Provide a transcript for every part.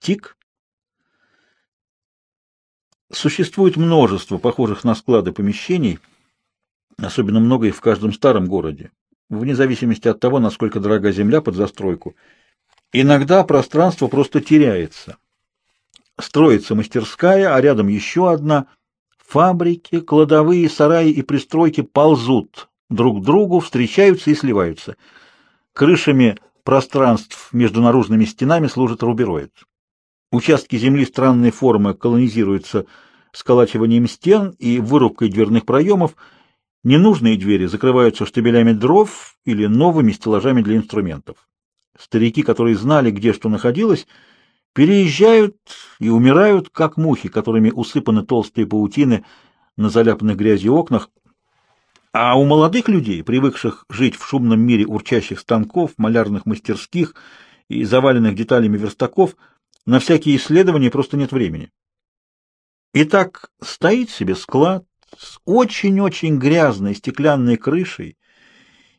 ТИК. Существует множество похожих на склады помещений, особенно много их в каждом старом городе, вне зависимости от того, насколько дорога земля под застройку. Иногда пространство просто теряется. Строится мастерская, а рядом еще одна. Фабрики, кладовые, сараи и пристройки ползут друг к другу, встречаются и сливаются. Крышами пространств между наружными стенами служит рубероид. Участки земли странной формы колонизируются сколачиванием стен и вырубкой дверных проемов. Ненужные двери закрываются штабелями дров или новыми стеллажами для инструментов. Старики, которые знали, где что находилось, переезжают и умирают, как мухи, которыми усыпаны толстые паутины на заляпанных грязью окнах. А у молодых людей, привыкших жить в шумном мире урчащих станков, малярных мастерских и заваленных деталями верстаков, на всякие исследования просто нет времени. Итак, стоит себе склад с очень-очень грязной стеклянной крышей,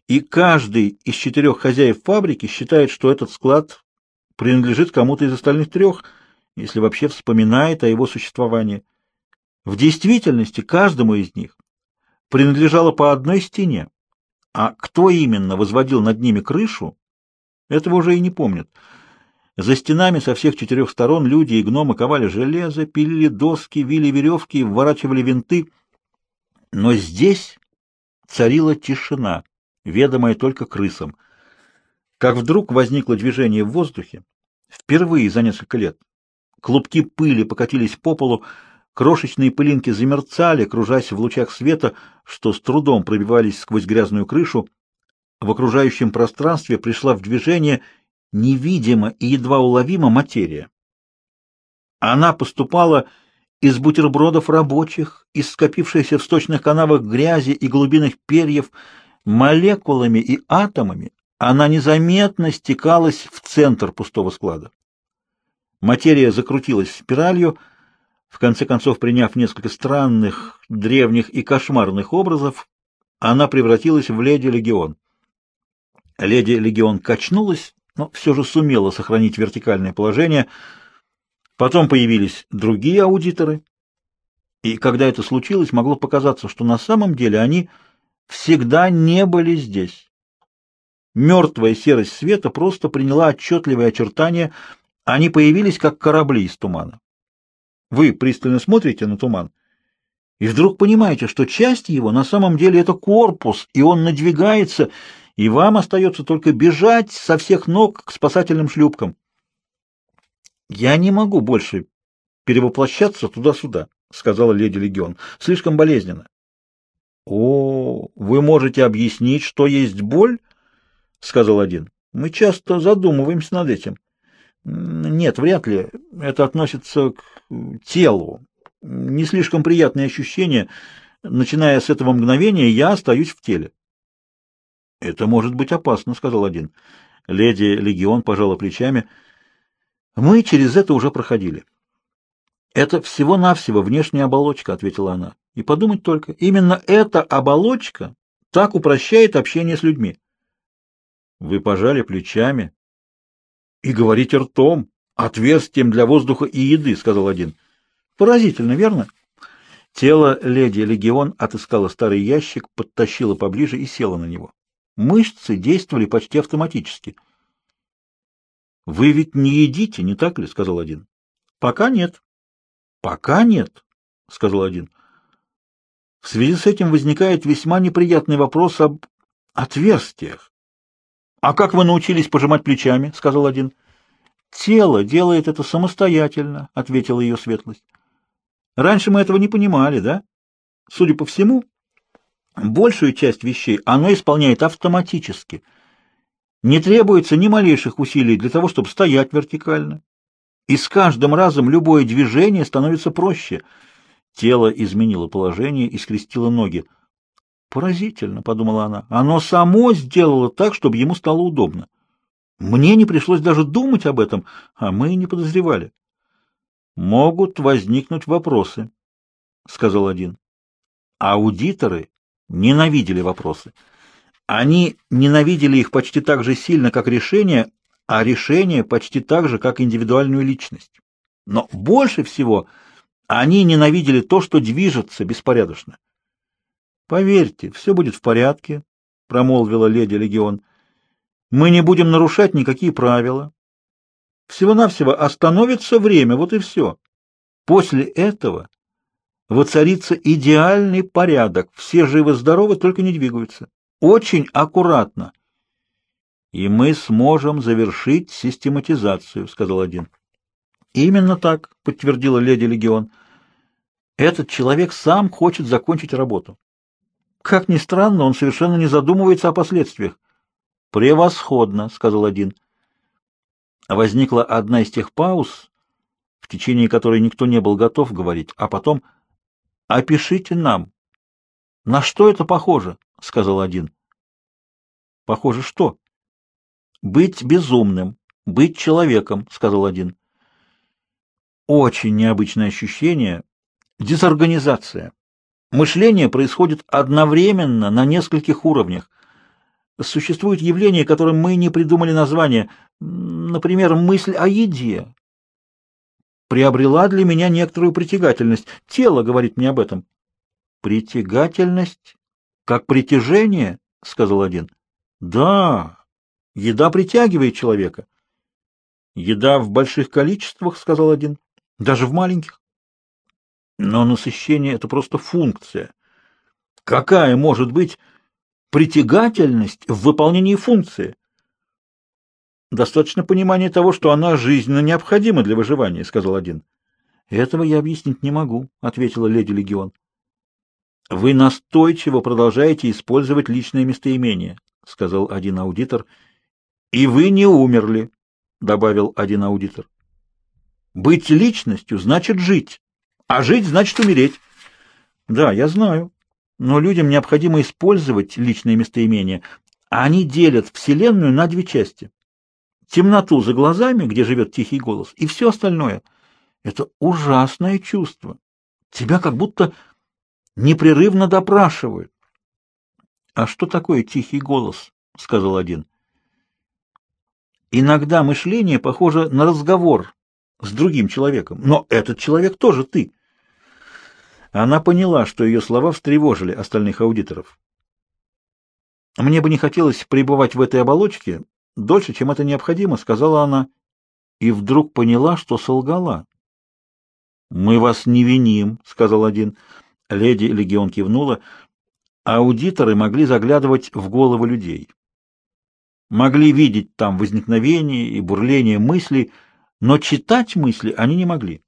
и каждый из четырех хозяев фабрики считает, что этот склад принадлежит кому-то из остальных трех, если вообще вспоминает о его существовании. В действительности каждому из них принадлежало по одной стене, а кто именно возводил над ними крышу, этого уже и не помнят. За стенами со всех четырех сторон люди и гномы ковали железо, пилили доски, вили веревки, вворачивали винты. Но здесь царила тишина, ведомая только крысам. Как вдруг возникло движение в воздухе, впервые за несколько лет. Клубки пыли покатились по полу, крошечные пылинки замерцали, кружась в лучах света, что с трудом пробивались сквозь грязную крышу. В окружающем пространстве пришла в движение невидимо и едва уловимо материя. Она поступала из бутербродов рабочих, из скопившейся в сточных канавах грязи и глубинных перьев, молекулами и атомами, она незаметно стекалась в центр пустого склада. Материя закрутилась спиралью, в конце концов, приняв несколько странных, древних и кошмарных образов, она превратилась в леди-легион. Леди-легион качнулась, но все же сумела сохранить вертикальное положение. Потом появились другие аудиторы, и когда это случилось, могло показаться, что на самом деле они всегда не были здесь. Мертвая серость света просто приняла отчетливые очертания, они появились как корабли из тумана. Вы пристально смотрите на туман, и вдруг понимаете, что часть его на самом деле это корпус, и он надвигается, и вам остается только бежать со всех ног к спасательным шлюпкам. Я не могу больше перевоплощаться туда-сюда, сказала леди Легион. Слишком болезненно. О, вы можете объяснить, что есть боль? сказал один. Мы часто задумываемся над этим. Нет, вряд ли. Это относится к телу. Не слишком приятные ощущения. Начиная с этого мгновения, я остаюсь в теле. «Это может быть опасно», — сказал один. Леди Легион пожала плечами. «Мы через это уже проходили». «Это всего-навсего внешняя оболочка», — ответила она. «И подумать только, именно эта оболочка так упрощает общение с людьми». Вы пожали плечами и говорите ртом, отверстием для воздуха и еды, — сказал один. Поразительно, верно? Тело леди Легион отыскало старый ящик, подтащило поближе и села на него. Мышцы действовали почти автоматически. — Вы ведь не едите, не так ли? — сказал один. — Пока нет. — Пока нет, — сказал один. В связи с этим возникает весьма неприятный вопрос об отверстиях. — А как вы научились пожимать плечами? — сказал один. — Тело делает это самостоятельно, — ответила ее светлость. — Раньше мы этого не понимали, да? Судя по всему, Большую часть вещей оно исполняет автоматически. Не требуется ни малейших усилий для того, чтобы стоять вертикально. И с каждым разом любое движение становится проще. Тело изменило положение и скрестило ноги. «Поразительно», — подумала она, — «оно само сделало так, чтобы ему стало удобно. Мне не пришлось даже думать об этом, а мы и не подозревали». «Могут возникнуть вопросы», — сказал один. «Аудиторы ненавидели вопросы. Они ненавидели их почти так же сильно, как решения, а решение почти так же, как индивидуальную личность. Но больше всего они ненавидели то, что движется беспорядочно. «Поверьте, все будет в порядке», — промолвила леди Легион. «Мы не будем нарушать никакие правила. Всего-навсего остановится время, вот и все. После этого воцарится идеальный порядок, все живы-здоровы, только не двигаются. Очень аккуратно. И мы сможем завершить систематизацию, сказал один. Именно так, подтвердила леди Легион. Этот человек сам хочет закончить работу. Как ни странно, он совершенно не задумывается о последствиях. Превосходно, сказал один. Возникла одна из тех пауз, в течение которой никто не был готов говорить, а потом «Опишите нам». «На что это похоже?» — сказал один. «Похоже что?» «Быть безумным, быть человеком», — сказал один. «Очень необычное ощущение. Дезорганизация. Мышление происходит одновременно на нескольких уровнях. Существует явление, которым мы не придумали название. Например, мысль о еде приобрела для меня некоторую притягательность. Тело говорит мне об этом. Притягательность? Как притяжение? — сказал один. Да, еда притягивает человека. Еда в больших количествах, — сказал один. Даже в маленьких. Но насыщение — это просто функция. Какая может быть притягательность в выполнении функции? Достаточно понимания того, что она жизненно необходима для выживания, сказал один. Этого я объяснить не могу, ответила леди Легион. Вы настойчиво продолжаете использовать личное местоимение, сказал один аудитор. И вы не умерли, добавил один аудитор. Быть личностью значит жить, а жить значит умереть. Да, я знаю. Но людям необходимо использовать личное местоимение. Они делят Вселенную на две части темноту за глазами, где живет тихий голос, и все остальное. Это ужасное чувство. Тебя как будто непрерывно допрашивают. — А что такое тихий голос? — сказал один. — Иногда мышление похоже на разговор с другим человеком, но этот человек тоже ты. Она поняла, что ее слова встревожили остальных аудиторов. Мне бы не хотелось пребывать в этой оболочке, дольше, чем это необходимо, сказала она, и вдруг поняла, что солгала. Мы вас не виним, сказал один. Леди Легион кивнула. Аудиторы могли заглядывать в головы людей. Могли видеть там возникновение и бурление мыслей, но читать мысли они не могли.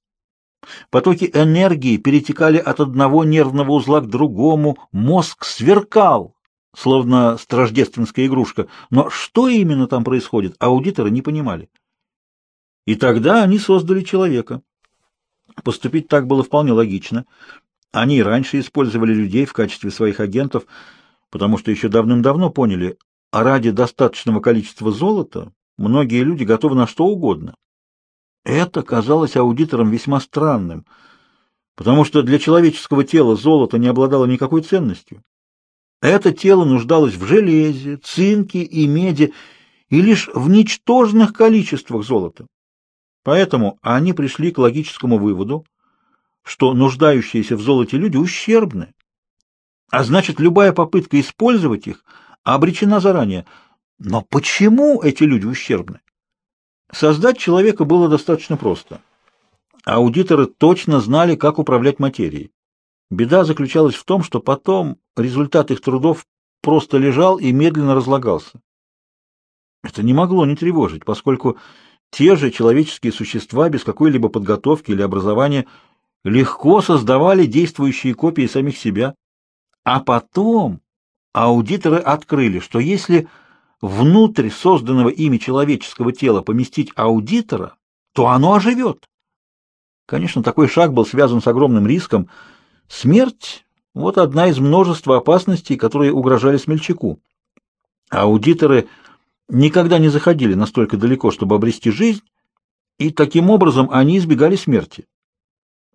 Потоки энергии перетекали от одного нервного узла к другому, мозг сверкал, словно страждественская игрушка, но что именно там происходит, аудиторы не понимали. И тогда они создали человека. Поступить так было вполне логично. Они раньше использовали людей в качестве своих агентов, потому что еще давным-давно поняли, а ради достаточного количества золота многие люди готовы на что угодно. Это казалось аудиторам весьма странным, потому что для человеческого тела золото не обладало никакой ценностью. Это тело нуждалось в железе, цинке и меди и лишь в ничтожных количествах золота. Поэтому они пришли к логическому выводу, что нуждающиеся в золоте люди ущербны, а значит, любая попытка использовать их обречена заранее. Но почему эти люди ущербны? Создать человека было достаточно просто. Аудиторы точно знали, как управлять материей. Беда заключалась в том, что потом результат их трудов просто лежал и медленно разлагался. Это не могло не тревожить, поскольку те же человеческие существа без какой-либо подготовки или образования легко создавали действующие копии самих себя. А потом аудиторы открыли, что если внутрь созданного ими человеческого тела поместить аудитора, то оно оживет. Конечно, такой шаг был связан с огромным риском – Смерть — вот одна из множества опасностей, которые угрожали смельчаку. Аудиторы никогда не заходили настолько далеко, чтобы обрести жизнь, и таким образом они избегали смерти.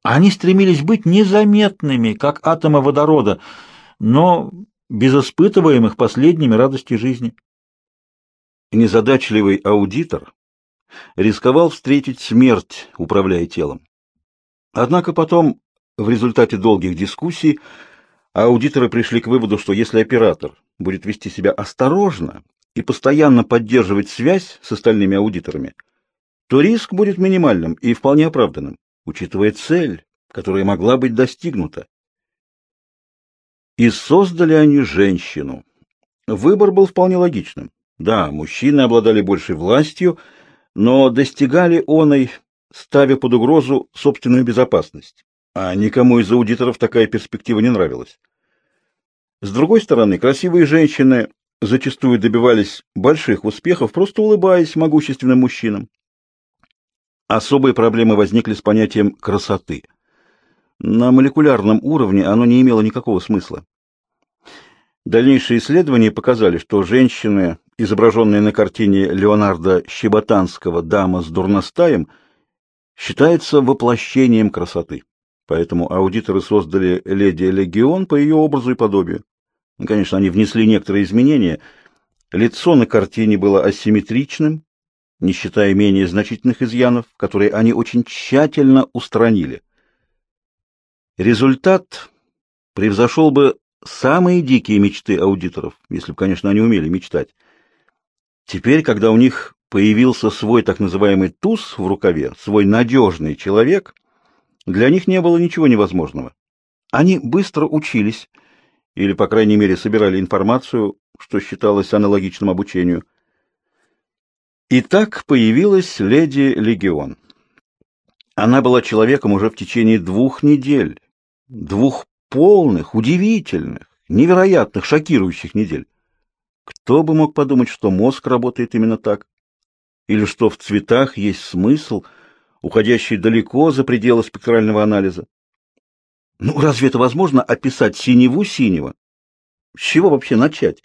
Они стремились быть незаметными, как атомы водорода, но без испытываемых последними радости жизни. Незадачливый аудитор рисковал встретить смерть, управляя телом. Однако потом, в результате долгих дискуссий, аудиторы пришли к выводу, что если оператор будет вести себя осторожно и постоянно поддерживать связь с остальными аудиторами, то риск будет минимальным и вполне оправданным, учитывая цель, которая могла быть достигнута. И создали они женщину. Выбор был вполне логичным. Да, мужчины обладали большей властью, но достигали оной, ставя под угрозу собственную безопасность. А никому из аудиторов такая перспектива не нравилась. С другой стороны, красивые женщины зачастую добивались больших успехов, просто улыбаясь могущественным мужчинам. Особые проблемы возникли с понятием красоты. На молекулярном уровне оно не имело никакого смысла. Дальнейшие исследования показали, что женщины, изображенные на картине Леонардо Щеботанского «Дама с дурностаем», считаются воплощением красоты. Поэтому аудиторы создали леди Легион по ее образу и подобию. Ну, конечно, они внесли некоторые изменения. Лицо на картине было асимметричным, не считая менее значительных изъянов, которые они очень тщательно устранили. Результат превзошел бы самые дикие мечты аудиторов, если бы, конечно, они умели мечтать. Теперь, когда у них появился свой так называемый туз в рукаве, свой надежный человек, для них не было ничего невозможного. Они быстро учились, или, по крайней мере, собирали информацию, что считалось аналогичным обучению. И так появилась леди Легион. Она была человеком уже в течение двух недель, двух полных, удивительных, невероятных, шокирующих недель. Кто бы мог подумать, что мозг работает именно так? Или что в цветах есть смысл, уходящий далеко за пределы спектрального анализа? Ну, разве это возможно описать синеву синего? С чего вообще начать?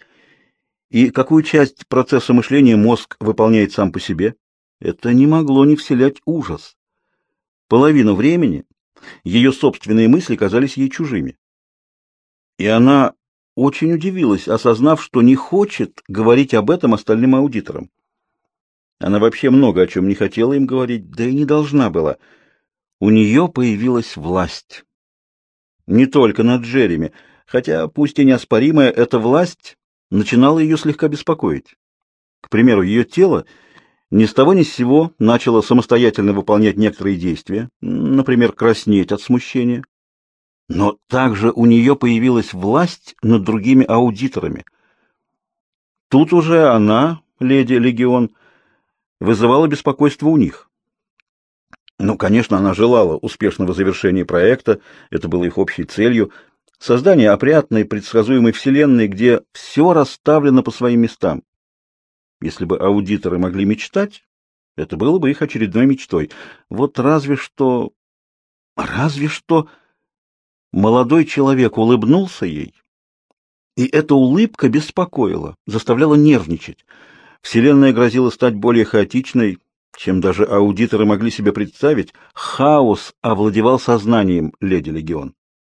И какую часть процесса мышления мозг выполняет сам по себе? Это не могло не вселять ужас. Половину времени ее собственные мысли казались ей чужими. И она очень удивилась, осознав, что не хочет говорить об этом остальным аудиторам. Она вообще много о чем не хотела им говорить, да и не должна была. У нее появилась власть. Не только над Джереми, хотя, пусть и неоспоримая, эта власть начинала ее слегка беспокоить. К примеру, ее тело ни с того ни с сего начало самостоятельно выполнять некоторые действия, например, краснеть от смущения. Но также у нее появилась власть над другими аудиторами. Тут уже она, леди Легион, вызывала беспокойство у них. Ну, конечно, она желала успешного завершения проекта, это было их общей целью, создание опрятной, предсказуемой вселенной, где все расставлено по своим местам. Если бы аудиторы могли мечтать, это было бы их очередной мечтой. Вот разве что... Разве что... Молодой человек улыбнулся ей, и эта улыбка беспокоила, заставляла нервничать. Вселенная грозила стать более хаотичной, чем даже аудиторы могли себе представить. Хаос овладевал сознанием леди Легион.